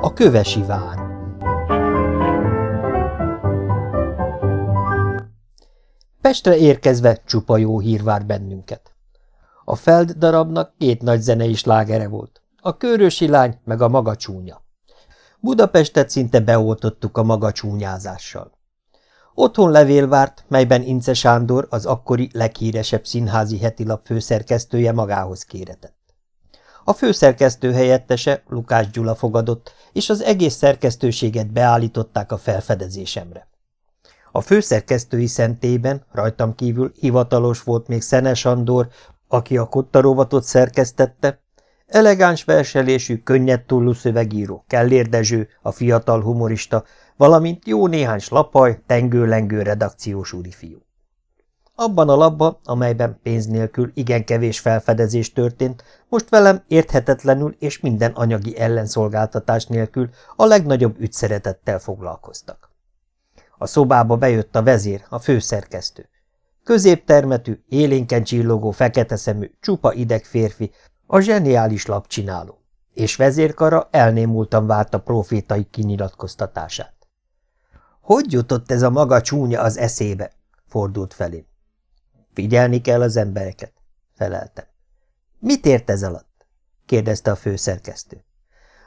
A kövesi vár Pestre érkezve csupa jó hír vár bennünket. A Feld darabnak két nagy zenei slágere volt, a Körösi lány meg a maga csúnya. Budapestet szinte beoltottuk a maga csúnyázással. Otthon levél várt, melyben Ince Sándor, az akkori leghíresebb színházi hetilap főszerkesztője magához kéretett. A főszerkesztő helyettese, Lukás Gyula fogadott, és az egész szerkesztőséget beállították a felfedezésemre. A főszerkesztői szentében rajtam kívül hivatalos volt még Szenes Andor, aki a kottarovatot szerkesztette, elegáns verselésű, könnyed tullú szövegíró, Kellér Dezső, a fiatal humorista, valamint jó néhány slapaj, tengő-lengő redakciós úrifiú. Abban a labban, amelyben pénz nélkül igen kevés felfedezés történt, most velem érthetetlenül és minden anyagi ellenszolgáltatás nélkül a legnagyobb ügyszeretettel foglalkoztak. A szobába bejött a vezér, a főszerkesztő. Középtermetű, élénken csillogó, fekete szemű, csupa ideg férfi, a zseniális lapcsináló, és vezérkara elnémultan várta profétai kinyilatkoztatását. Hogy jutott ez a maga csúnya az eszébe? fordult felém. Figyelni kell az embereket, feleltem. Mit ért ez alatt? kérdezte a főszerkesztő.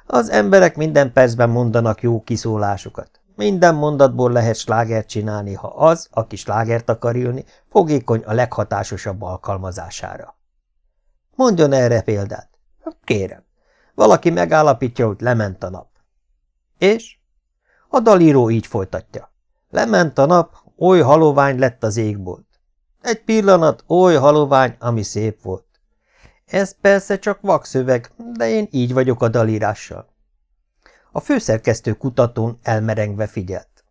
Az emberek minden percben mondanak jó kiszólásokat. Minden mondatból lehet slágert csinálni, ha az, aki slágert akar ülni, fogékony a leghatásosabb alkalmazására. Mondjon erre példát. Kérem. Valaki megállapítja, hogy lement a nap. És? A dalíró így folytatja. Lement a nap, oly halovány lett az égbolt. Egy pillanat, oly halovány, ami szép volt. Ez persze csak vakszöveg, de én így vagyok a dalírással. A főszerkesztő kutatón elmerengve figyelt.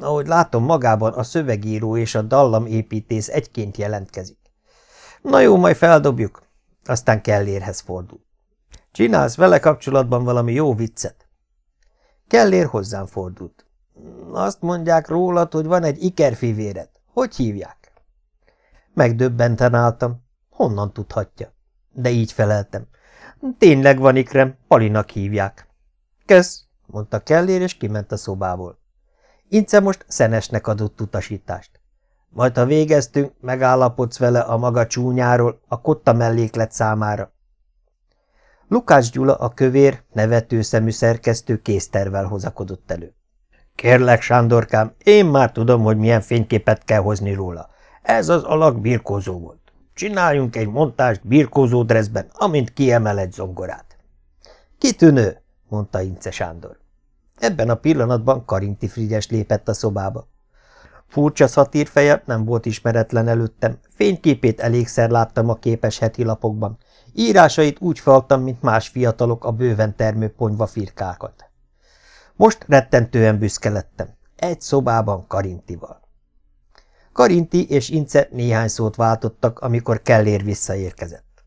Ahogy látom, magában a szövegíró és a dallamépítész egyként jelentkezik. Na jó, majd feldobjuk. Aztán Kellérhez fordul. Csinálsz vele kapcsolatban valami jó viccet? Kellér hozzám fordult. Azt mondják rólad, hogy van egy ikerfivéred. Hogy hívják? Megdöbbenten álltam. Honnan tudhatja? De így feleltem. Tényleg van ikrem, Palinak hívják. Kösz, mondta Kellér, és kiment a szobából. Ince most szenesnek adott utasítást. Majd, ha végeztünk, megállapodsz vele a maga csúnyáról, a kotta melléklet számára. Lukács Gyula, a kövér, nevető szemű szerkesztő késztervel hozakodott elő. Kérlek, Sándorkám, én már tudom, hogy milyen fényképet kell hozni róla. Ez az alak birkózó volt. Csináljunk egy montást birkózó dressben, amint kiemel egy zongorát. Kitűnő, mondta Ince Sándor. Ebben a pillanatban Karinti Frigyes lépett a szobába. Furcsa szatírfeje nem volt ismeretlen előttem, fényképét elégszer láttam a képes heti lapokban, írásait úgy faltam, mint más fiatalok a bőven termő ponyva firkákat. Most rettentően büszke lettem, egy szobában Karintival. Karinti és Ince néhány szót váltottak, amikor Kellér visszaérkezett.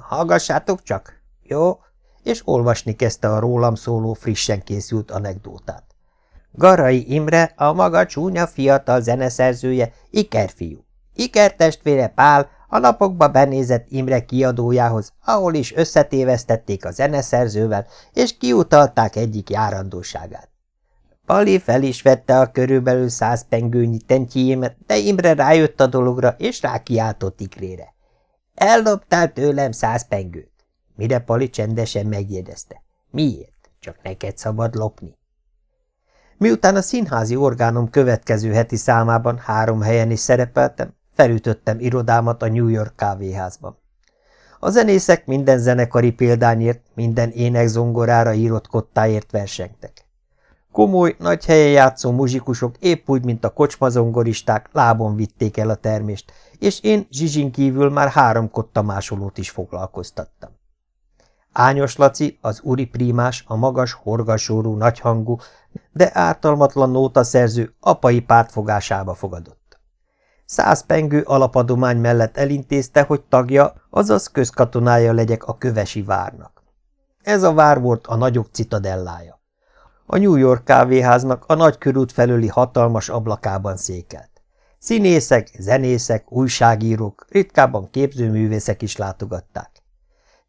Hallgassátok csak, jó? És olvasni kezdte a rólam szóló frissen készült anekdótát. Garai Imre, a maga csúnya fiatal zeneszerzője, ikerfiú. Ikertestvére Pál a napokba benézett Imre kiadójához, ahol is összetévesztették a zeneszerzővel, és kiutalták egyik járandóságát. Pali fel is vette a körülbelül száz pengőnyi tentjémet, de Imre rájött a dologra, és rákiáltott ikrére. Elloptál tőlem száz pengőt. Mire Pali csendesen megjegyezte. Miért? Csak neked szabad lopni. Miután a színházi orgánom következő heti számában három helyen is szerepeltem, felütöttem irodámat a New York kávéházban. A zenészek minden zenekari példányért, minden énekzongorára írott kottáért versengtek. Komoly, nagy helyen játszó muzsikusok épp úgy, mint a kocsmazongoristák lábon vitték el a termést, és én zsizsin kívül már három kottamásolót is foglalkoztattam. Ányos Laci, az uri prímás, a magas, horgasórú, nagyhangú, de ártalmatlan nótaszerző apai pártfogásába fogadott. Száz pengő alapadomány mellett elintézte, hogy tagja, azaz közkatonája legyek a kövesi várnak. Ez a vár volt a nagyok citadellája. A New York kávéháznak a nagy körút felüli hatalmas ablakában székelt. Színészek, zenészek, újságírók, ritkábban képzőművészek is látogatták.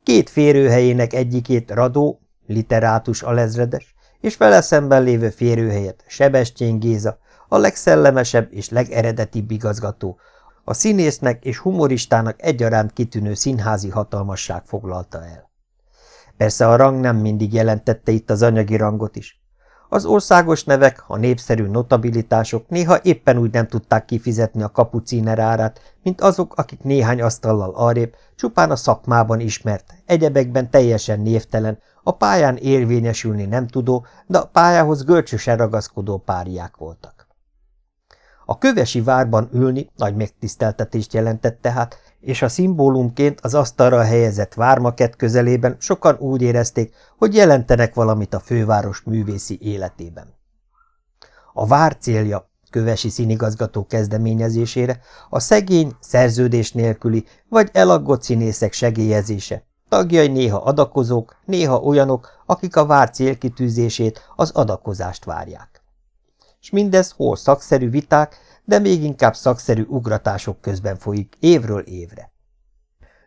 Két férőhelyének egyikét Radó, literátus alezredes, és vele szemben lévő férőhelyet Sebestyén Géza, a legszellemesebb és legeredetibb igazgató, a színésznek és humoristának egyaránt kitűnő színházi hatalmasság foglalta el. Persze a rang nem mindig jelentette itt az anyagi rangot is. Az országos nevek, a népszerű notabilitások néha éppen úgy nem tudták kifizetni a kapucíner árát, mint azok, akik néhány asztallal arrébb, csupán a szakmában ismert, egyebekben teljesen névtelen, a pályán érvényesülni nem tudó, de a pályához görcsösen ragaszkodó páriák voltak. A kövesi várban ülni nagy megtiszteltetést jelentett tehát, és a szimbólumként az asztalra helyezett vármaket közelében sokan úgy érezték, hogy jelentenek valamit a főváros művészi életében. A vár célja, kövesi színigazgató kezdeményezésére, a szegény, szerződés nélküli vagy elaggott színészek segélyezése, tagjai néha adakozók, néha olyanok, akik a vár célkitűzését, az adakozást várják. És mindez hol szakszerű viták, de még inkább szakszerű ugratások közben folyik évről évre.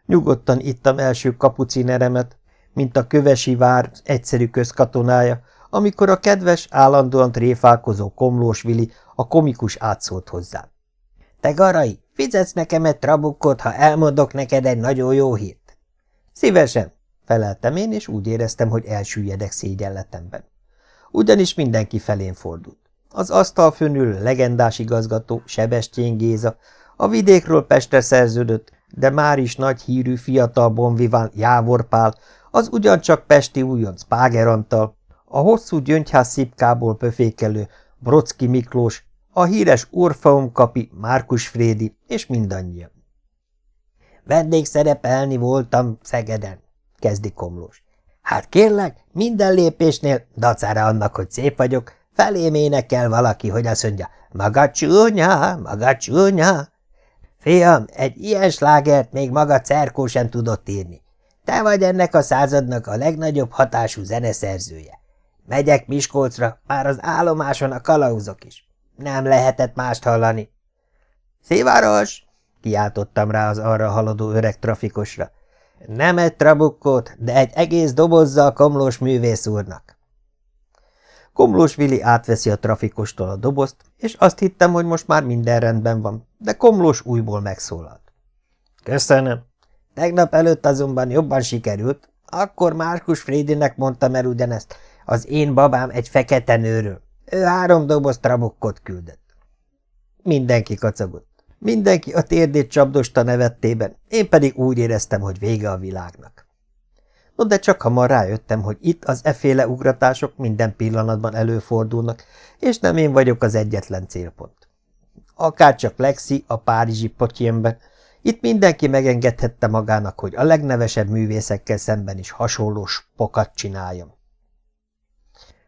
Nyugodtan ittam első kapucineremet, mint a kövesi vár egyszerű közkatonája, amikor a kedves, állandóan tréfálkozó komlós Vili, a komikus átszólt hozzám. – Te garai, fizetsz nekem egy trabukkot, ha elmondok neked egy nagyon jó hírt? – Szívesen, feleltem én, és úgy éreztem, hogy elsüllyedek szégyenletemben. Ugyanis mindenki felén fordult. Az asztal fönül legendás igazgató, Sebestyén Géza, a vidékről Pestre szerződött, de már is nagy hírű fiatal bonviván Jávor az ugyancsak pesti újonc Páger Antal, a hosszú gyöngyház szipkából pöfékelő Brocki Miklós, a híres Orfeum kapi Márkus Frédi, és mindannyian. Vendégszerepelni voltam Szegeden, kezdi Komlós. Hát kérlek, minden lépésnél, dacára annak, hogy szép vagyok, Felém énekel valaki, hogy azt mondja, maga csúnya, maga csúnya. Fiam, egy ilyen slágert még maga Cerkó sem tudott írni. Te vagy ennek a századnak a legnagyobb hatású zeneszerzője. Megyek Miskolcra, már az állomáson a kalauzok is. Nem lehetett mást hallani. Szivaros! kiáltottam rá az arra haladó öreg trafikosra. Nem egy trabukkót, de egy egész dobozzal komlós művész úrnak. Komlós Vili átveszi a trafikostól a dobozt, és azt hittem, hogy most már minden rendben van, de Komlós újból megszólalt. Köszönöm. Tegnap előtt azonban jobban sikerült. Akkor Márkus Frédinek mondtam el ugyanezt. Az én babám egy fekete nőről. Ő három doboz trabukkot küldött. Mindenki kacagott. Mindenki a térdét csapdosta nevettében, én pedig úgy éreztem, hogy vége a világnak. No, de csak hamar rájöttem, hogy itt az eféle ugratások minden pillanatban előfordulnak, és nem én vagyok az egyetlen célpont. Akárcsak Lexi a párizsi potyénben, itt mindenki megengedhette magának, hogy a legnevesebb művészekkel szemben is hasonló spokat csináljon.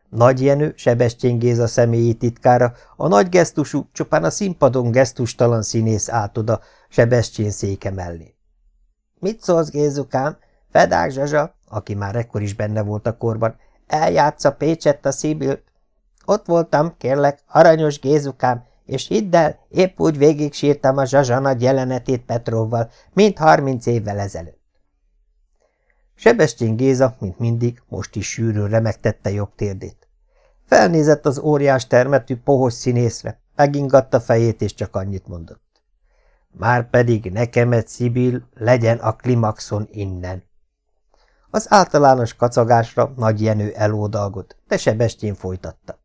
Nagy Jenő, Sebestyén Géza személyi titkára, a nagy gesztusú, csupán a színpadon gesztustalan színész állt oda Sebestyén széke mellé. – Mit szólsz, Gézukám? Fedák Zsazsa, aki már ekkor is benne volt a korban, eljátsza Pécsett a Szibilt. Ott voltam, kérlek, aranyos Gézukám, és hidd el, épp úgy végig sírtam a Zsazsa nagy jelenetét Petrovval, mint harminc évvel ezelőtt. Sebestyén Géza, mint mindig, most is sűrűn remegtette jobb térdét. Felnézett az óriás termetű pohos színészre, megingatta fejét, és csak annyit mondott. Már pedig nekem egy Szibil legyen a klimaxon innen. Az általános kacagásra Nagy Jenő elódalgott, de Sebestyén folytatta.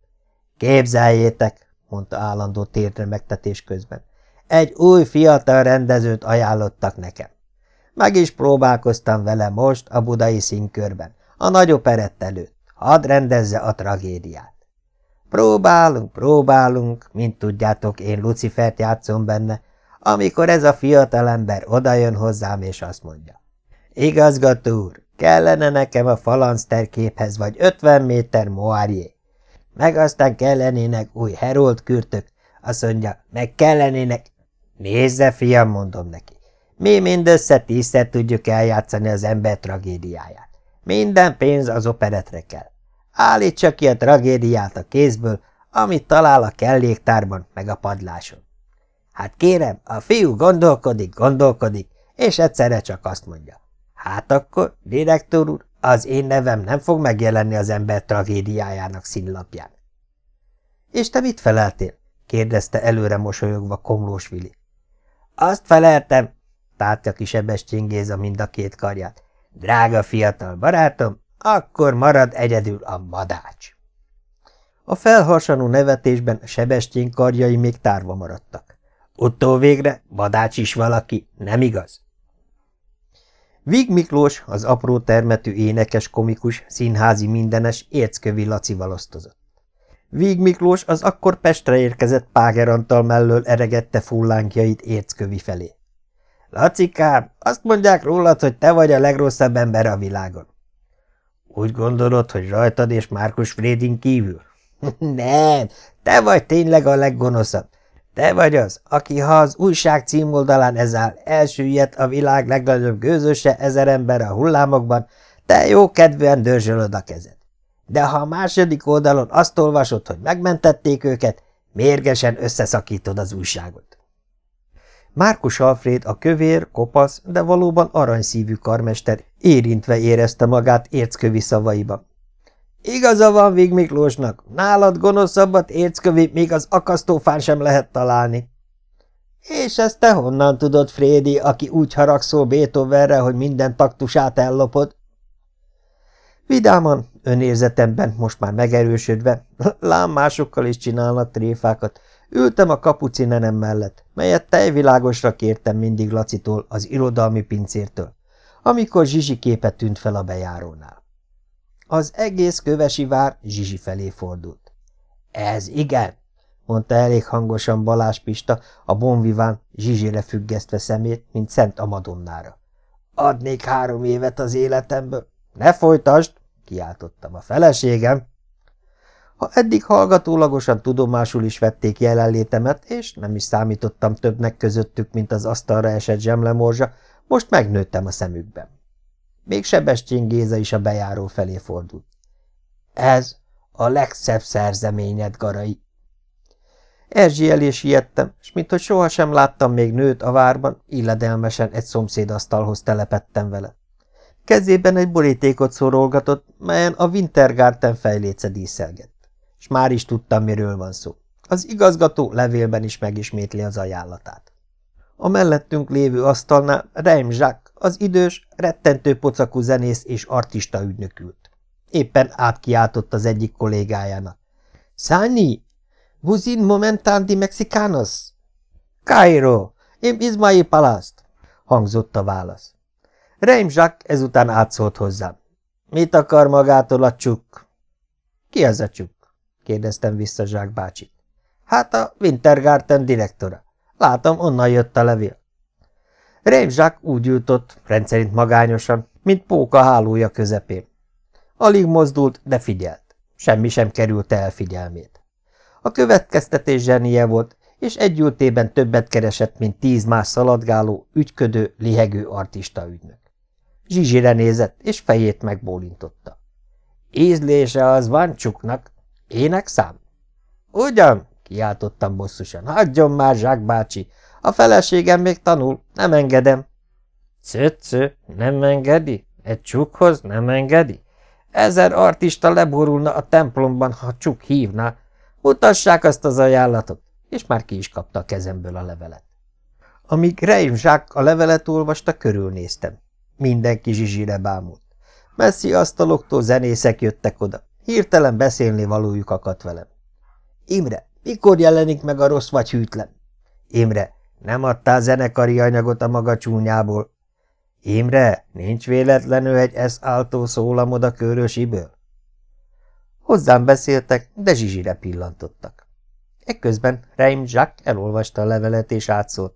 Képzeljétek, mondta állandó térdre megtetés közben. Egy új fiatal rendezőt ajánlottak nekem. Meg is próbálkoztam vele most a budai színkörben, a nagy operett előtt. Hadd rendezze a tragédiát. Próbálunk, próbálunk, mint tudjátok, én Lucifert játszom benne, amikor ez a fiatalember odajön hozzám, és azt mondja. Igazgató úr, Kellene nekem a falanszter képhez vagy ötven méter moárjé. Meg aztán kellenének új herold kürtök. Azt mondja, meg kellenének... Nézze, fiam, mondom neki. Mi mindössze tízszer tudjuk eljátszani az ember tragédiáját. Minden pénz az operetre kell. Állítsa ki a tragédiát a kézből, amit talál a kelléktárban meg a padláson. Hát kérem, a fiú gondolkodik, gondolkodik, és egyszerre csak azt mondja. Hát akkor, direktor úr, az én nevem nem fog megjelenni az ember tragédiájának színlapján. És te mit feleltél? kérdezte előre mosolyogva Komlós Vili. Azt feleltem, tártja ki Sebestyén mind a két karját. Drága fiatal barátom, akkor marad egyedül a madács. A felharsanó nevetésben Sebestyén karjai még tárva maradtak. Utóvégre madács is valaki, nem igaz? Vig Miklós, az apró termetű énekes komikus, színházi mindenes, érckövi Lacival osztozott. Víg Miklós az akkor Pestre érkezett Páger Antal mellől eregette fullánkjait érckövi felé. – Lacikám, azt mondják rólad, hogy te vagy a legrosszabb ember a világon. – Úgy gondolod, hogy rajtad és Márkus Frédin kívül? – Nem, te vagy tényleg a leggonoszabb. Te vagy az, aki ha az újság címoldalán ez áll, elsüllyedt a világ legnagyobb gőzöse ezer ember a hullámokban, te jó kedvűen dörzsölöd a kezed. De ha a második oldalon azt olvasod, hogy megmentették őket, mérgesen összeszakítod az újságot. Márkus Alfred, a kövér, kopasz, de valóban aranyszívű karmester érintve érezte magát érckövi szavaiban. Igaza van Vig Miklósnak, nálad gonoszabbat érckövi még az akasztófán sem lehet találni. És ezt te honnan tudod, Frédi, aki úgy haragszol Beethovenre, hogy minden taktusát ellopod? Vidáman, önérzetemben most már megerősödve, lám másokkal is csinálnak tréfákat, ültem a kapucinenem mellett, melyet tejvilágosra kértem mindig Lacitól, az irodalmi pincértől, amikor Zsizsi képe tűnt fel a bejárónál. Az egész kövesi vár Zsizsi felé fordult. Ez igen, mondta elég hangosan Balázs Pista, a bonviván Zsizsire függesztve szemét, mint Szent Amadonnára. Adnék három évet az életemből. Ne folytasd, kiáltottam a feleségem. Ha eddig hallgatólagosan tudomásul is vették jelenlétemet, és nem is számítottam többnek közöttük, mint az asztalra esett zsemlemorzsa, most megnőttem a szemükben. Még Sebestyén Géza is a bejáró felé fordult. Ez a legszebb szerzeményed, Garai. Erzsi elé siettem, és minthogy sohasem láttam még nőt a várban, illedelmesen egy szomszédasztalhoz telepettem vele. Kezében egy borítékot szorolgatott, melyen a Wintergarten fejléce díszelgett. És már is tudtam, miről van szó. Az igazgató levélben is megismétli az ajánlatát. A mellettünk lévő asztalnál Reim Jacques, az idős, rettentő pocakú zenész és artista ügynökült. Éppen átkiáltott az egyik kollégájának. – Szányi, vous in momentan di mexicanos? – Cairo, im Ismail Palast – hangzott a válasz. Reim Jacques ezután átszólt hozzám. – Mit akar magától a csuk? – Ki az a csuk? – kérdeztem vissza Zsák bácsit. – Hát a Wintergarten direktora. Látom, onnan jött a levél. Jacques úgy ült rendszerint magányosan, mint póka hálója közepén. Alig mozdult, de figyelt. Semmi sem került el figyelmét. A következtetés zsenie volt, és egy ültében többet keresett, mint tíz más szaladgáló, ügyködő, lihegő artista ügynök. Zsizsire nézett, és fejét megbólintotta. Ízlése az van csuknak. Ének szám? Ugyan, kiáltottam bosszusan. Hagyjon már, Zsák bácsi, a feleségem még tanul, nem engedem. Cöccö, nem engedi? Egy csukhoz nem engedi? Ezer artista leborulna a templomban, ha csuk hívná. Mutassák azt az ajánlatot, és már ki is kapta a kezemből a levelet. Amíg Reim Zsák a levelet olvasta, körülnéztem. Mindenki zsizsire bámult. Messzi asztaloktól zenészek jöttek oda. Hirtelen beszélni valójuk akadt velem. Imre, mikor jelenik meg a rossz vagy hűtlen? Imre, nem adtál zenekari anyagot a maga csúnyából. Imre, nincs véletlenül egy esz áltó szólamod a körösiből? Hozzám beszéltek, de zsizsire pillantottak. Ekközben Reim Jacques elolvasta a levelet és átszólt.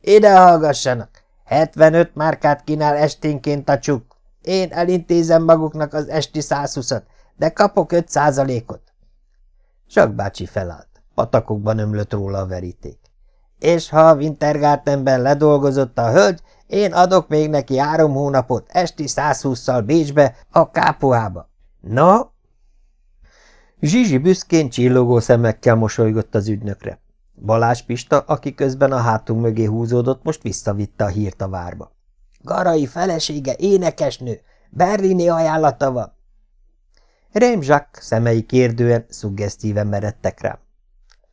Ide hallgassanak! 75 márkát kínál esténként a csuk. Én elintézem maguknak az esti 120-at, de kapok 5 százalékot. Zsak bácsi felállt. Patakokban ömlött róla a veríték. És ha a Wintergartenben ledolgozott a hölgy, én adok még neki három hónapot esti 120-szal Bécsbe, a kápuába. No? Zsizsi büszkén csillogó szemekkel mosolygott az ügynökre. Balázs Pista, aki közben a hátunk mögé húzódott, most visszavitte a hírt a várba. Garai felesége énekesnő, berlini ajánlata van. Rém Jacques szemei kérdően, szuggesztíven meredtek rám.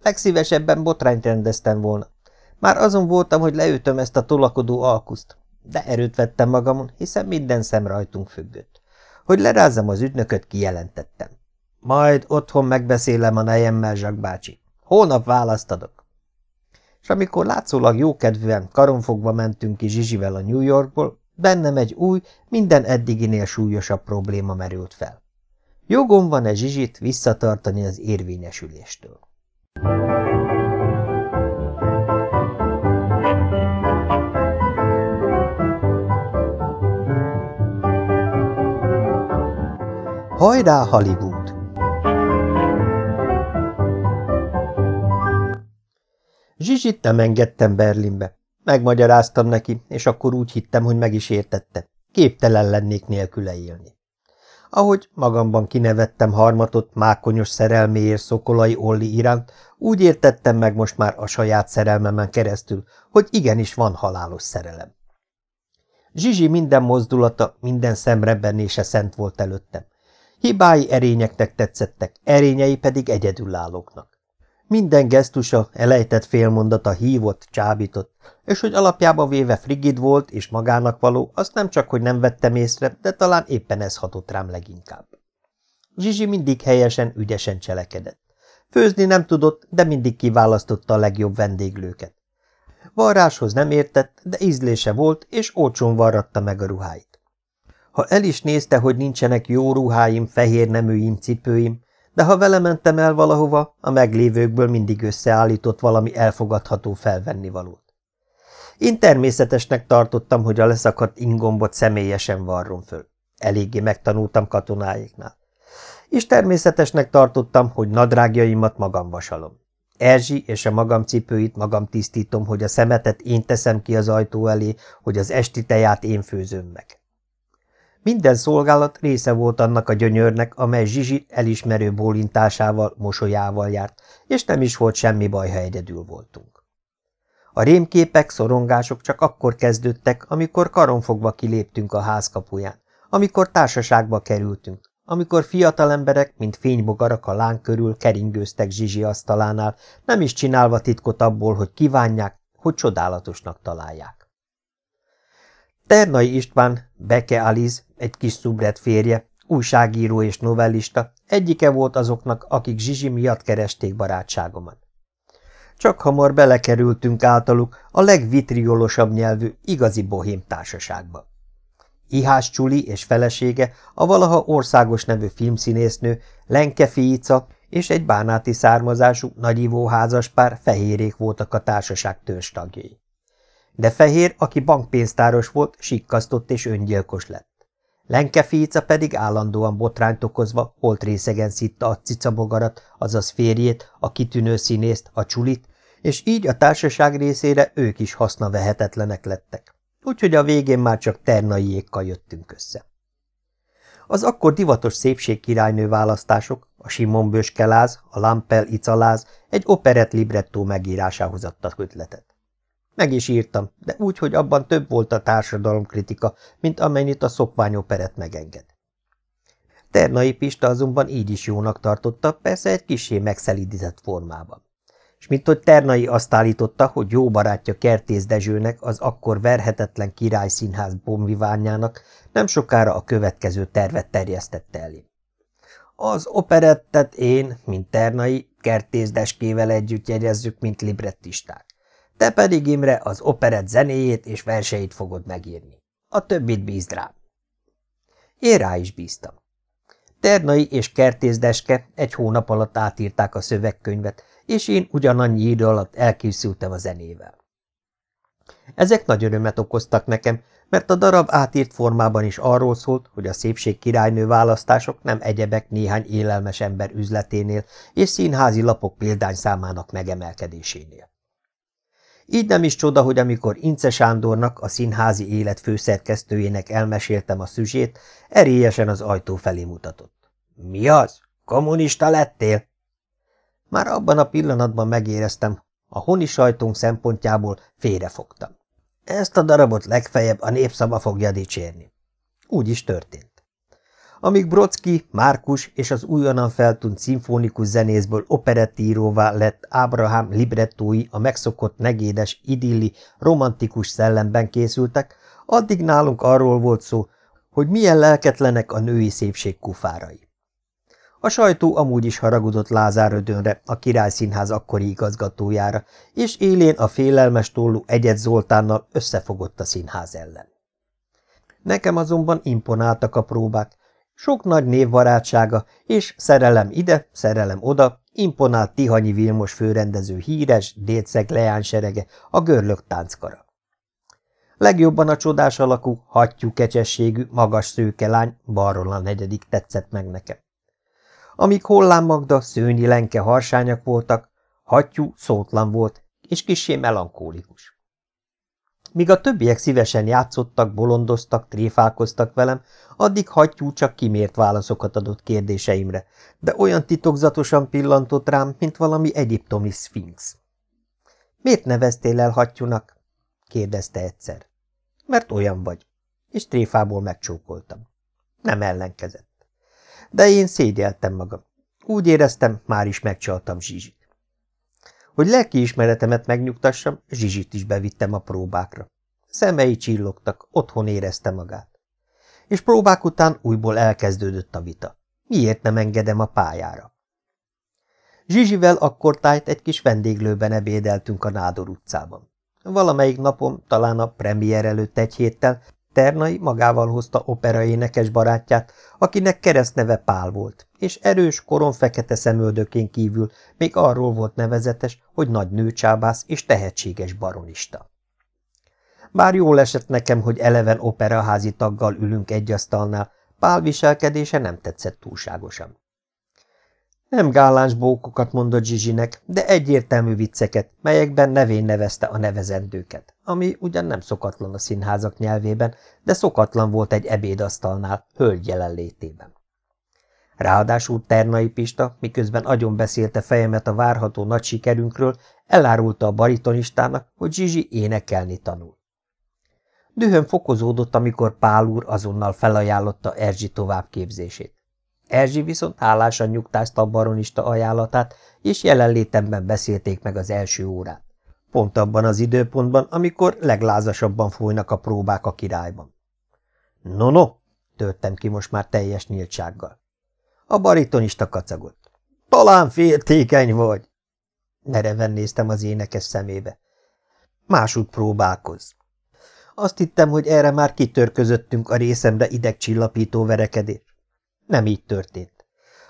Legszívesebben botrányt rendeztem volna. Már azon voltam, hogy leütöm ezt a tolakodó alkuszt, de erőt vettem magamon, hiszen minden szem rajtunk függött. Hogy lerázzam az ügynököt, kijelentettem. Majd otthon megbeszélem a nejemmel, Zsak bácsi. Hónap választ adok. És amikor látszólag jókedvűen, karonfogva mentünk ki Zsizsivel a New Yorkból, bennem egy új, minden eddiginél súlyosabb probléma merült fel. Jogom van-e Zsizsit visszatartani az érvényesüléstől? Hajrá Hollywood! Zsizsit nem engedtem Berlinbe. Megmagyaráztam neki, és akkor úgy hittem, hogy meg is értette. Képtelen lennék nélküle élni. Ahogy magamban kinevettem harmatot mákonyos szerelméért Szokolai Olli iránt, úgy értettem meg most már a saját szerelmemen keresztül, hogy igenis van halálos szerelem. Zsizsi minden mozdulata, minden szemrebbenése szent volt előttem. Hibái erényeknek tetszettek, erényei pedig egyedülállóknak. Minden gesztusa, elejtett félmondata hívott, csábított, és hogy alapjába véve frigid volt és magának való, azt nem csak, hogy nem vettem észre, de talán éppen ez hatott rám leginkább. Zsizsi mindig helyesen, ügyesen cselekedett. Főzni nem tudott, de mindig kiválasztotta a legjobb vendéglőket. Varráshoz nem értett, de ízlése volt, és olcsón varratta meg a ruháit. Ha el is nézte, hogy nincsenek jó ruháim, fehér neműim, cipőim, de ha vele mentem el valahova, a meglévőkből mindig összeállított valami elfogadható felvennivalót. Én természetesnek tartottam, hogy a leszakadt ingombot személyesen varrom föl. Eléggé megtanultam katonáiknál. És természetesnek tartottam, hogy nadrágjaimat magam vasalom. Erzsi és a magam cipőit magam tisztítom, hogy a szemetet én teszem ki az ajtó elé, hogy az esti teját én főzöm meg. Minden szolgálat része volt annak a gyönyörnek, amely Zsizsi elismerő bólintásával, mosolyával járt, és nem is volt semmi baj, ha egyedül voltunk. A rémképek, szorongások csak akkor kezdődtek, amikor karonfogva kiléptünk a ház kapuján, amikor társaságba kerültünk, amikor fiatal emberek, mint fénybogarak a láng körül keringőztek Zsizsi asztalánál, nem is csinálva titkot abból, hogy kívánják, hogy csodálatosnak találják. Ternai István, Beke Aliz, egy kis szubret férje, újságíró és novellista, egyike volt azoknak, akik Zsizsi miatt keresték barátságomat. Csak hamar belekerültünk általuk a legvitriolosabb nyelvű, igazi bohém társaságba. Ihás Csuli és felesége, a valaha országos nevű filmszínésznő, Lenke Fiica és egy bánáti származású, nagyivó házaspár fehérék voltak a társaság tagjai de Fehér, aki bankpénztáros volt, sikkasztott és öngyilkos lett. Lenke Fica pedig állandóan botrányt okozva holt részegen szitta a cicabogarat, azaz férjét, a kitűnő színészt, a csulit, és így a társaság részére ők is hasznavehetetlenek lettek. Úgyhogy a végén már csak ternaiékkal jöttünk össze. Az akkor divatos szépségkirálynő választások, a Simon Böskeláz, a Lampel Icaláz egy operett librettó megírásához adtak ötletet. Meg is írtam, de úgy, hogy abban több volt a társadalomkritika, mint amennyit a szokványoperet megenged. Ternai Pista azonban így is jónak tartotta, persze egy kisé megszelidített formában. És mint hogy Ternai azt állította, hogy jó barátja Kertész Dezsőnek, az akkor verhetetlen királyszínház bombiványának, nem sokára a következő tervet terjesztette elé. Az operettet én, mint Ternai, Kertész Deskével együtt jegyezzük, mint librettisták. Te pedig, Imre, az operett zenéjét és verseit fogod megírni. A többit bízd rám. Én rá is bíztam. Ternai és Kertészdeske egy hónap alatt átírták a szövegkönyvet, és én ugyanannyi idő alatt elkészültem a zenével. Ezek nagy örömet okoztak nekem, mert a darab átírt formában is arról szólt, hogy a szépség királynő választások nem egyebek néhány élelmes ember üzleténél és színházi lapok példányszámának megemelkedésénél. Így nem is csoda, hogy amikor Ince Sándornak, a színházi élet főszerkesztőjének elmeséltem a szüzsét, erélyesen az ajtó felé mutatott. – Mi az? kommunista lettél? Már abban a pillanatban megéreztem, a honi sajtónk szempontjából félrefogtam. Ezt a darabot legfeljebb a népszava fogja dicsérni. Úgy is történt. Amíg Brodsky, Márkus és az újonnan feltűnt szimfonikus zenészből operettíróvá lett Ábrahám librettói a megszokott negédes, idilli, romantikus szellemben készültek, addig nálunk arról volt szó, hogy milyen lelketlenek a női szépség kufárai. A sajtó amúgy is haragudott Lázár Ödönre, a királyszínház akkori igazgatójára, és élén a félelmes tollú Egyet Zoltánnal összefogott a színház ellen. Nekem azonban imponáltak a próbák, sok nagy névbarátsága, és szerelem ide, szerelem oda, imponált Tihanyi Vilmos főrendező híres, déceg leányserege, a görlök tánckara. Legjobban a csodás alakú, hattyú kecsességű, magas szőke lány, balról a negyedik tetszett meg nekem. Amíg Hollán Magda, Szőnyi Lenke harsányak voltak, hattyú szótlan volt, és kissé melankólikus. Míg a többiek szívesen játszottak, bolondoztak, tréfálkoztak velem, addig hattyú csak kimért válaszokat adott kérdéseimre, de olyan titokzatosan pillantott rám, mint valami egyiptomi szfinx. – Miért neveztél el hattyúnak? – kérdezte egyszer. – Mert olyan vagy. És tréfából megcsókoltam. Nem ellenkezett. De én szégyeltem magam. Úgy éreztem, már is megcsaltam Zsizsit. Hogy lelkiismeretemet megnyugtassam, Zsizsit is bevittem a próbákra. Szemei csillogtak, otthon érezte magát. És próbák után újból elkezdődött a vita. Miért nem engedem a pályára? Zsizsivel akkor tájt egy kis vendéglőben ebédeltünk a Nádor utcában. Valamelyik napom, talán a premier előtt egy héttel, Ternai magával hozta operaénekes barátját, akinek keresztneve Pál volt, és erős, koron fekete szemöldökén kívül még arról volt nevezetes, hogy nagy nőcsábász és tehetséges baronista. Bár jól esett nekem, hogy eleven operaházi taggal ülünk egy asztalnál, Pál viselkedése nem tetszett túlságosan. Nem gáláns bókokat mondott Zsizsinek, de egyértelmű vicceket, melyekben nevén nevezte a nevezendőket, ami ugyan nem szokatlan a színházak nyelvében, de szokatlan volt egy ebédasztalnál, hölgy jelenlétében. Ráadásul Ternai Pista, miközben agyon beszélte fejemet a várható nagy sikerünkről, elárulta a baritonistának, hogy Zsizsi énekelni tanul. Dühön fokozódott, amikor Pál úr azonnal felajánlotta Erzsi továbbképzését. Erzsi viszont hálásan nyugtázta a baronista ajánlatát, és jelenlétemben beszélték meg az első órát. Pont abban az időpontban, amikor leglázasabban folynak a próbák a királyban. No, no, törtem ki most már teljes nyíltsággal. A baritonista kacagott. Talán féltékeny vagy. Mereven néztem az énekes szemébe. Másút próbálkozz. Azt hittem, hogy erre már kitörközöttünk a részemre idegcsillapító verekedés. Nem így történt.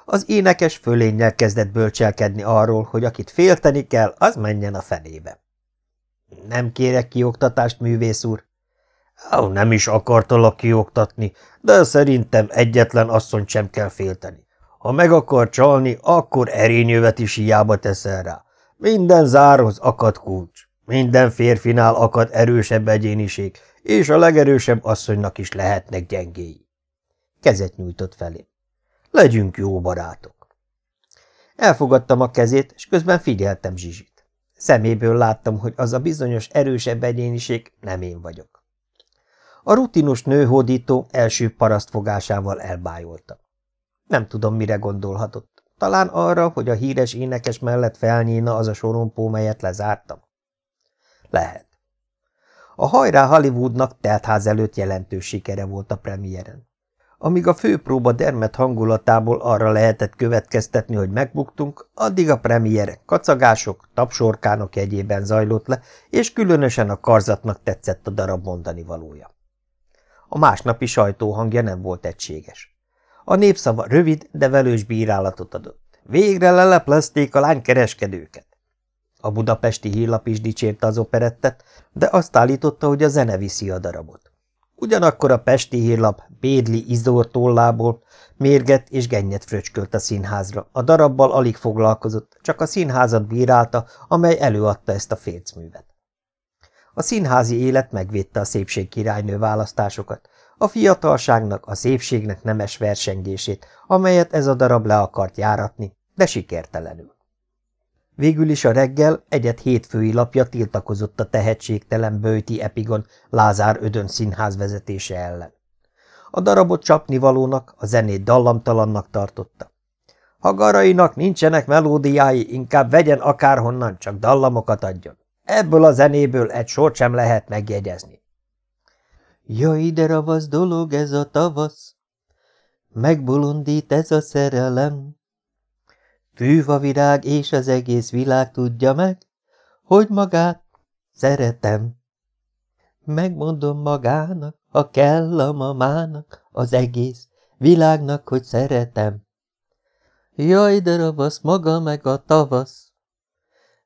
Az énekes fölénnyel kezdett bölcselkedni arról, hogy akit félteni kell, az menjen a fenébe. Nem kérek kioktatást, művész úr. Ó, nem is akartalak kioktatni, de szerintem egyetlen asszony sem kell félteni. Ha meg akar csalni, akkor erényövet is hiába teszel rá. Minden zárhoz akad kulcs. Minden férfinál akad erősebb egyéniség, és a legerősebb asszonynak is lehetnek gyengéi. Kezet nyújtott felé. Legyünk jó barátok. Elfogadtam a kezét, és közben figyeltem Zsizsit. Szeméből láttam, hogy az a bizonyos erősebb egyéniség nem én vagyok. A rutinos nőhódító első parasztfogásával elbájolta. Nem tudom, mire gondolhatott. Talán arra, hogy a híres énekes mellett felnyína az a sorompó, melyet lezártam. Lehet. A hajrá Hollywoodnak teltház előtt jelentős sikere volt a premiéren. Amíg a főpróba dermet hangulatából arra lehetett következtetni, hogy megbuktunk, addig a premier kacagások, tapsorkánok jegyében zajlott le, és különösen a karzatnak tetszett a darab mondani valója. A másnapi sajtóhangja nem volt egységes. A népszava rövid, de velős bírálatot adott. Végre leleplezték a lánykereskedőket. A budapesti hírlap is dicsérte az operettet, de azt állította, hogy a zene viszi a darabot. Ugyanakkor a pesti hírlap Bédli Izor tollából mérget és gennyet fröcskölt a színházra. A darabbal alig foglalkozott, csak a színházat bírálta, amely előadta ezt a fércművet. A színházi élet megvédte a szépségkirálynő választásokat. a fiatalságnak, a szépségnek nemes versengését, amelyet ez a darab le akart járatni, de sikertelenül. Végül is a reggel egyet hétfői lapja tiltakozott a tehetségtelen bőti Epigon Lázár Ödön színház vezetése ellen. A darabot csapnivalónak, a zenét dallamtalannak tartotta. Ha Garainak nincsenek melódiái, inkább vegyen akárhonnan, csak dallamokat adjon. Ebből a zenéből egy sort sem lehet megjegyezni. Jaj, de ravasz dolog ez a tavasz, megbolondít ez a szerelem. Fűva virág és az egész világ tudja meg, hogy magát szeretem. Megmondom magának, ha kell a mamának, az egész világnak, hogy szeretem. Jaj, de ravasz maga meg a tavasz,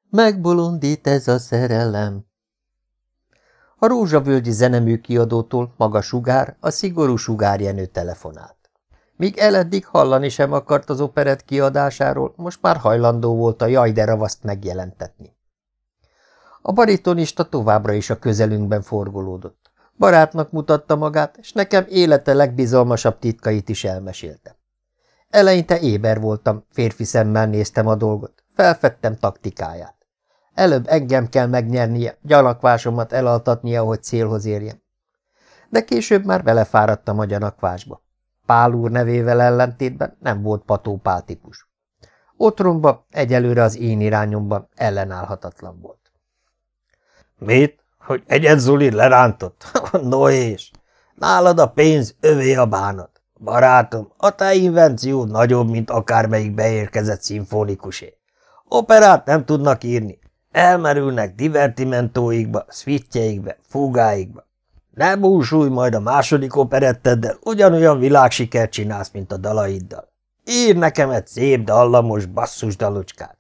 megbolondít ez a szerelem. A rózsavölgyi zenemű kiadótól maga sugár, a szigorú sugárjenő telefonált. Míg eleddig hallani sem akart az operett kiadásáról, most már hajlandó volt a jaj de ravaszt megjelentetni. A baritonista továbbra is a közelünkben forgolódott. Barátnak mutatta magát, és nekem élete legbizalmasabb titkait is elmesélte. Eleinte éber voltam, férfi szemmel néztem a dolgot, felfedtem taktikáját. Előbb engem kell megnyernie, gyanakvásomat elaltatnia, hogy célhoz érjem. De később már belefáradtam a gyanakvásba. Pál úr nevével ellentétben nem volt Pató Pál típus. Otromba egyelőre az én irányomban ellenállhatatlan volt. Mit? Hogy egyet Zuli lerántott? no és? Nálad a pénz, övé a bánat. Barátom, a te invenció nagyobb, mint akármelyik beérkezett szimfonikusé. Operát nem tudnak írni. Elmerülnek divertimentóikba, szvittjeikbe, fúgáikba. Ne búsulj majd a második operetteddel, ugyanolyan világsikert csinálsz, mint a dalaiddal. Ír nekem egy szép dallamos basszus dalocskát.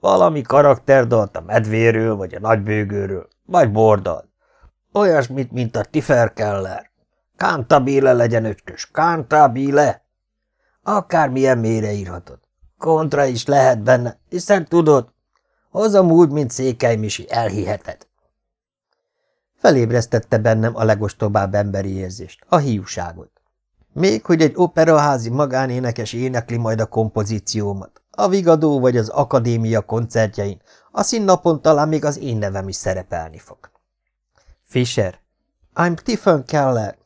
Valami karakterdalt a medvéről, vagy a nagybőgőről, vagy bordal. Olyasmit, mint a Tiferkeller. Kántabile legyen öcskös, kántabile. Akármilyen mélyre írhatod. Kontra is lehet benne, hiszen tudod, hozom úgy, mint Székely Misi, elhiheted. Felébresztette bennem a legostobább emberi érzést, a hiúságot. Még hogy egy operaházi magánénekes énekli majd a kompozíciómat, a Vigadó vagy az akadémia koncertjein, a színnapon talán még az én nevem is szerepelni fog. Fischer, I'm Tiffin Keller.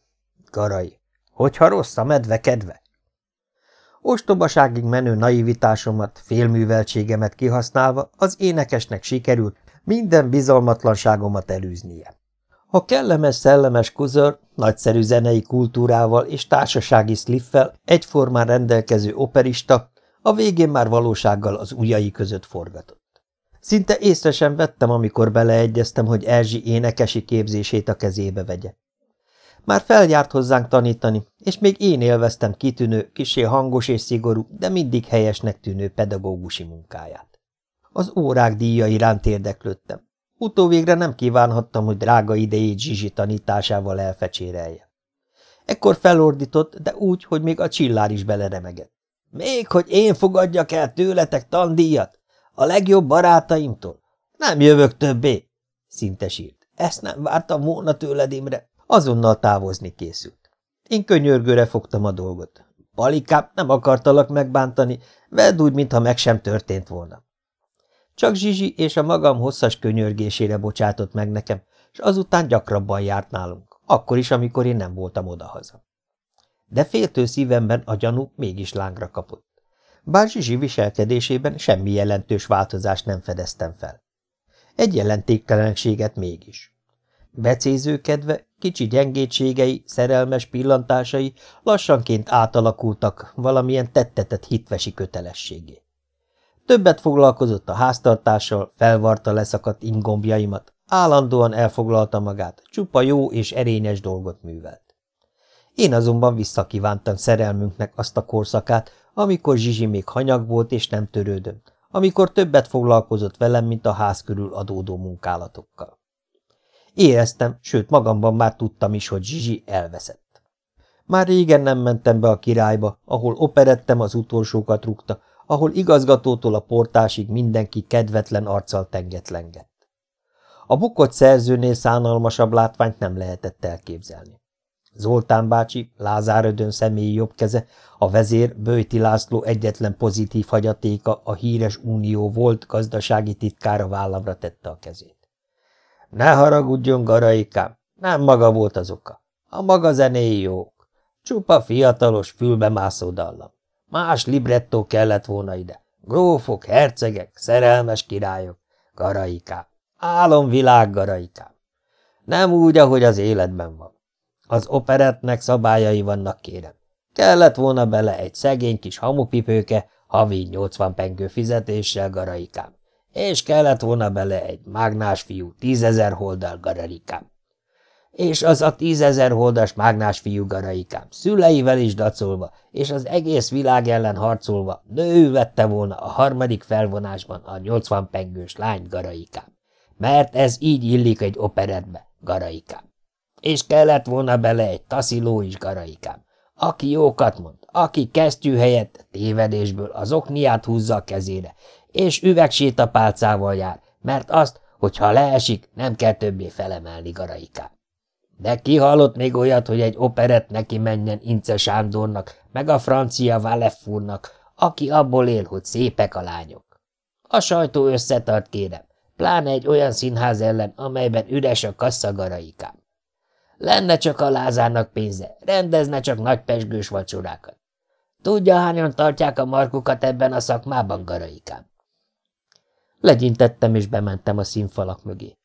Garai, hogyha rossz a medve kedve? Ostobaságig menő naivitásomat, félműveltségemet kihasználva az énekesnek sikerült minden bizalmatlanságomat elűznie. A kellemes, szellemes kuzör, nagyszerű zenei kultúrával és társasági szliffel egyformán rendelkező operista, a végén már valósággal az ujjai között forgatott. Szinte észre sem vettem, amikor beleegyeztem, hogy Erzsi énekesi képzését a kezébe vegye. Már feljárt hozzánk tanítani, és még én élveztem kitűnő, kisé hangos és szigorú, de mindig helyesnek tűnő pedagógusi munkáját. Az órák díja iránt érdeklődtem. Utóvégre nem kívánhattam, hogy drága idejét Zsizsi tanításával elfecsérelje. Ekkor felordított, de úgy, hogy még a csillár is beleremegett. Még hogy én fogadjak el tőletek tandíjat? A legjobb barátaimtól? Nem jövök többé! Szinte sírt. Ezt nem vártam volna tőled, Imre. Azonnal távozni készült. Én könyörgőre fogtam a dolgot. Palikám, nem akartalak megbántani, vedd úgy, mintha meg sem történt volna. Csak Zsizsi és a magam hosszas könyörgésére bocsátott meg nekem, és azután gyakrabban járt nálunk, akkor is, amikor én nem voltam odahaza. De féltő szívemben a gyanú mégis lángra kapott. Bár Zsizsi viselkedésében semmi jelentős változást nem fedeztem fel. Egy jelentéktelenséget mégis. Becézőkedve, kicsi gyengétségei, szerelmes pillantásai lassanként átalakultak valamilyen tettetett hitvesi kötelességé. Többet foglalkozott a háztartással, felvarta leszakadt ingombjaimat, állandóan elfoglalta magát, csupa jó és erényes dolgot művelt. Én azonban visszakívántam szerelmünknek azt a korszakát, amikor Zsizsi még hanyag volt és nem törődöm, amikor többet foglalkozott velem, mint a ház körül adódó munkálatokkal. Éreztem, sőt magamban már tudtam is, hogy Zsizsi elveszett. Már régen nem mentem be a királyba, ahol operettem az utolsókat rúgta, ahol igazgatótól a portásig mindenki kedvetlen arccal tengetlengett. A bukott szerzőnél szánalmasabb látványt nem lehetett elképzelni. Zoltán bácsi, Lázár Ödön személyi jobbkeze, a vezér Bőti László egyetlen pozitív hagyatéka, a híres unió volt gazdasági titkára vállamra tette a kezét. Ne haragudjon, Garaikám, nem maga volt az oka. A maga zenéi jók. Csupa fiatalos, fülbemászó dallam. Más librettó kellett volna ide. Grófok, hercegek, szerelmes királyok. Garaikám. Álomvilág, Garaikám. Nem úgy, ahogy az életben van. Az operetnek szabályai vannak, kérem. Kellett volna bele egy szegény kis hamupipőke, havi 80 pengő fizetéssel, Garaikám. És kellett volna bele egy mágnás fiú, tízezer holdal, Garaikám. És az a tízezer holdas mágnás fiú, Garaikám, szüleivel is dacolva, és az egész világ ellen harcolva, nő vette volna a harmadik felvonásban a 80 pengős lány, Garaikám. Mert ez így illik egy operetbe, Garaikám. És kellett volna bele egy tasziló is, Garaikám, aki jókat mond, aki kesztyű helyett tévedésből az okniát húzza a kezére, és üvegsétapálcával jár, mert azt, hogyha leesik, nem kell többé felemelni, Garaikám. De ki hallott még olyat, hogy egy operet neki menjen Ince Sándornak, meg a francia Valeffurnak, aki abból él, hogy szépek a lányok. A sajtó összetart, kérem, pláne egy olyan színház ellen, amelyben üres a kassa, Garaikám. Lenne csak a lázának pénze, rendezne csak nagy pesgős vacsorákat. Tudja, hányan tartják a markukat ebben a szakmában, Garaikám? Legyintettem és bementem a színfalak mögé.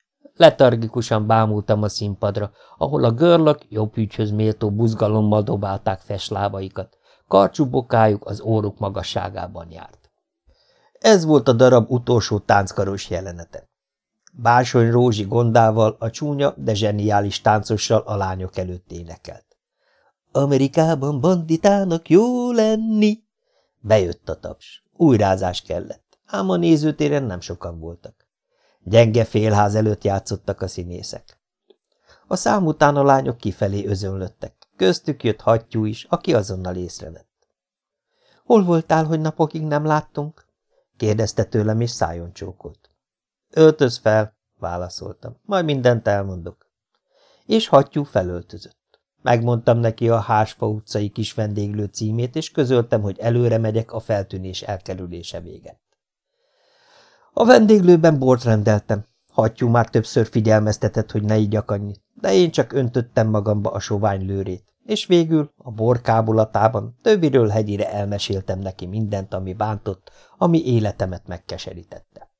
Letargikusan bámultam a színpadra, ahol a görlök jobb ügyhöz méltó buzgalommal dobálták feslábaikat. Karcsú bokájuk az óruk magasságában járt. Ez volt a darab utolsó tánckaros jelenete. Bársony Rózsi gondával, a csúnya, de zseniális táncossal a lányok előtt énekelt. Amerikában banditának jó lenni! Bejött a taps. Újrázás kellett, ám a nézőtéren nem sokan voltak. Gyenge félház előtt játszottak a színészek. A szám után a lányok kifelé özönlöttek. Köztük jött hattyú is, aki azonnal észrevett. – Hol voltál, hogy napokig nem láttunk? – kérdezte tőlem, és szájon csókolt. – Öltöz fel – válaszoltam. – Majd mindent elmondok. És hattyú felöltözött. Megmondtam neki a Hásfa utcai kis vendéglő címét, és közöltem, hogy előre megyek a feltűnés elkerülése véget. A vendéglőben bort rendeltem. Hattyú már többször figyelmeztetett, hogy ne igyak annyit, de én csak öntöttem magamba a sovány lőrét, és végül a bor kábulatában többiről hegyire elmeséltem neki mindent, ami bántott, ami életemet megkeserítette.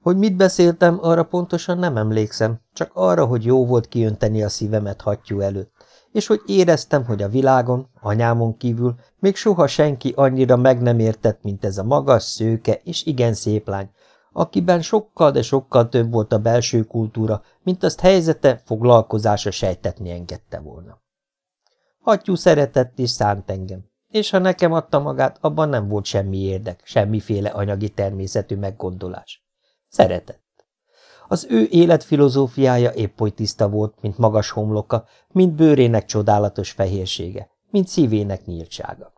Hogy mit beszéltem, arra pontosan nem emlékszem, csak arra, hogy jó volt kiönteni a szívemet hattyú előtt, és hogy éreztem, hogy a világon, anyámon kívül még soha senki annyira meg nem értett, mint ez a magas, szőke és igen szép lány, akiben sokkal, de sokkal több volt a belső kultúra, mint azt helyzete, foglalkozása sejtetni engedte volna. Hattyú szeretett és szánt engem, és ha nekem adta magát, abban nem volt semmi érdek, semmiféle anyagi természetű meggondolás. Szeretett. Az ő életfilozófiája épp oly tiszta volt, mint magas homloka, mint bőrének csodálatos fehérsége, mint szívének nyíltsága.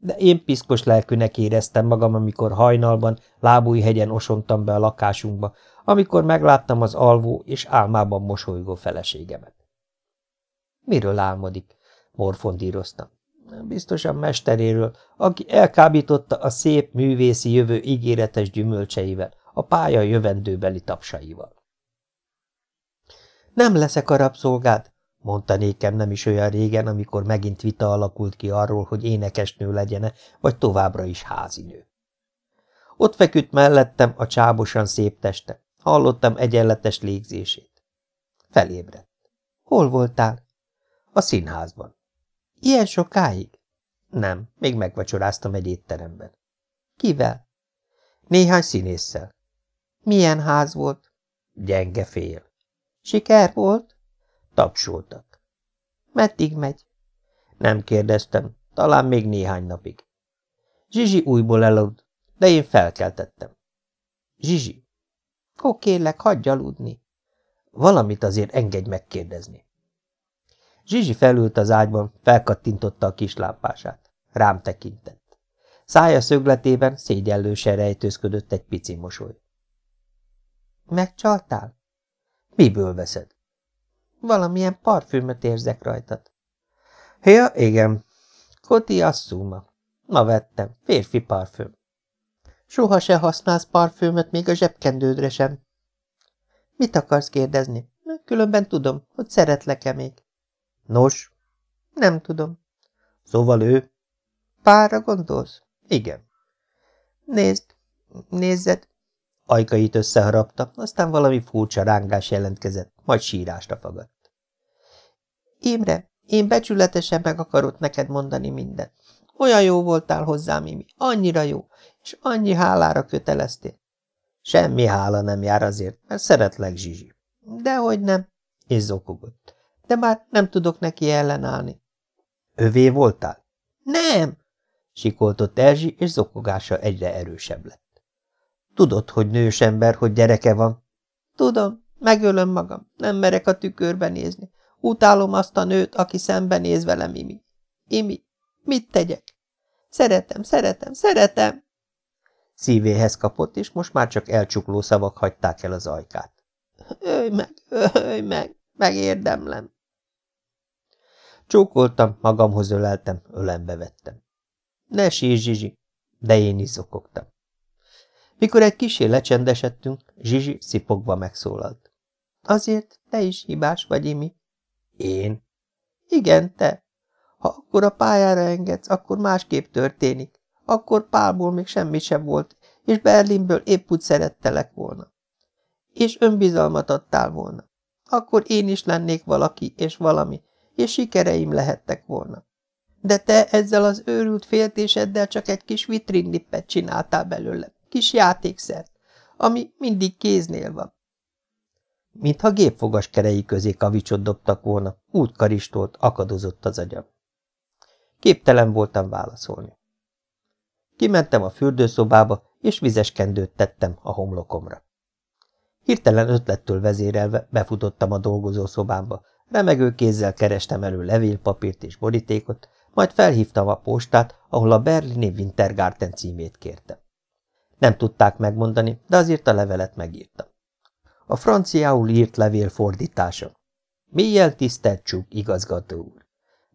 De én piszkos lelkűnek éreztem magam, amikor hajnalban lábújhegyen osontam be a lakásunkba, amikor megláttam az alvó és álmában mosolygó feleségemet. Miről álmodik? morfondíroztam. Biztosan mesteréről, aki elkábította a szép művészi jövő ígéretes gyümölcseivel, a pálya jövendőbeli tapsaival. Nem leszek a rabszolgád, mondta nékem nem is olyan régen, amikor megint vita alakult ki arról, hogy énekesnő legyene, vagy továbbra is házinő. Ott feküdt mellettem a csábosan szép teste, hallottam egyenletes légzését. Felébredt. Hol voltál? A színházban. Ilyen sokáig? Nem, még megvacsoráztam egy étteremben. Kivel? Néhány színésszel. Milyen ház volt? Gyenge fél. Siker volt? Tapsoltak. Meddig megy? Nem kérdeztem, talán még néhány napig. Zsizsi újból elaludt, de én felkeltettem. Zsizsi, ó, kérlek, hagyj aludni. Valamit azért engedj megkérdezni. Zsizsi felült az ágyban, felkattintotta a kis lámpását. Rám tekintett. Szája szögletében szégyellősen rejtőzködött egy pici mosoly. Megcsaltál? Miből veszed? Valamilyen parfümöt érzek rajtad. Ja, igen. Koti Assuma. Ma vettem. Férfi parfüm. Soha se használsz parfümöt, még a zsebkendődre sem. Mit akarsz kérdezni? Különben tudom, hogy szeretlek-e még. Nos? Nem tudom. Szóval ő? Párra gondolsz? Igen. Nézd, nézzed. Ajkait összeharapta, aztán valami furcsa rángás jelentkezett, majd sírásra fagadt. Imre, én becsületesen meg akarok neked mondani mindent. Olyan jó voltál hozzám, Mimi, annyira jó, és annyi hálára köteleztél. Semmi hála nem jár azért, mert szeretlek, Zsizsi. Dehogy nem, és zokogott. De már nem tudok neki ellenállni. Övé voltál? Nem, sikoltott Erzsi, és zokogása egyre erősebb lett. Tudod, hogy nős ember, hogy gyereke van? Tudom, megölöm magam, nem merek a tükörbe nézni. Utálom azt a nőt, aki szembenéz velem, Imi. Imi, mit tegyek? Szeretem, szeretem, szeretem! Szívéhez kapott, és most már csak elcsukló szavak hagyták el az ajkát. Ölj meg, ölj meg, megérdemlem. Csókoltam, magamhoz öleltem, ölembe vettem. Ne sír, Zsizsi, de én is zokogtam. Mikor egy kisé lecsendesedtünk, Zsizsi szipogva megszólalt. Azért te is hibás vagy, Imi. Én? Igen, te. Ha akkor a pályára engedsz, akkor másképp történik. Akkor Pálból még semmi sem volt, és Berlinből épp úgy szerettelek volna. És önbizalmat adtál volna. Akkor én is lennék valaki és valami, és sikereim lehettek volna. De te ezzel az őrült féltéseddel csak egy kis vitrinnippet csináltál belőle, kis játékszert, ami mindig kéznél van. Mintha gépfogas kerei közé kavicsot dobtak volna, úgy karistolt, akadozott az agyam. Képtelen voltam válaszolni. Kimentem a fürdőszobába, és vizes kendőt tettem a homlokomra. Hirtelen ötlettől vezérelve befutottam a dolgozószobámba, remegő kézzel kerestem elő levélpapírt és borítékot, majd felhívtam a postát, ahol a berlini Wintergarten címét kértem. Nem tudták megmondani, de azért a levelet megírtam. A franciául írt levél fordítása. Milyen tisztelt csúk, igazgató úr!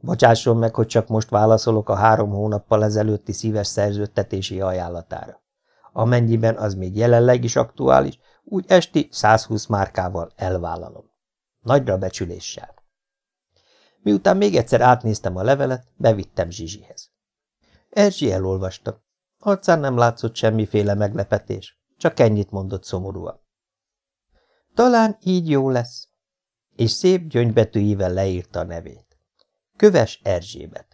Bocsásson meg, hogy csak most válaszolok a három hónappal ezelőtti szíves szerződtetési ajánlatára. Amennyiben az még jelenleg is aktuális, úgy esti 120 márkával elvállalom. Nagyra becsüléssel. Miután még egyszer átnéztem a levelet, bevittem Zsizsihez. Erzsi elolvasta. Arcán nem látszott semmiféle meglepetés, csak ennyit mondott szomorúan. Talán így jó lesz. És szép gyöngybetűivel leírta a nevét. Köves Erzsébet.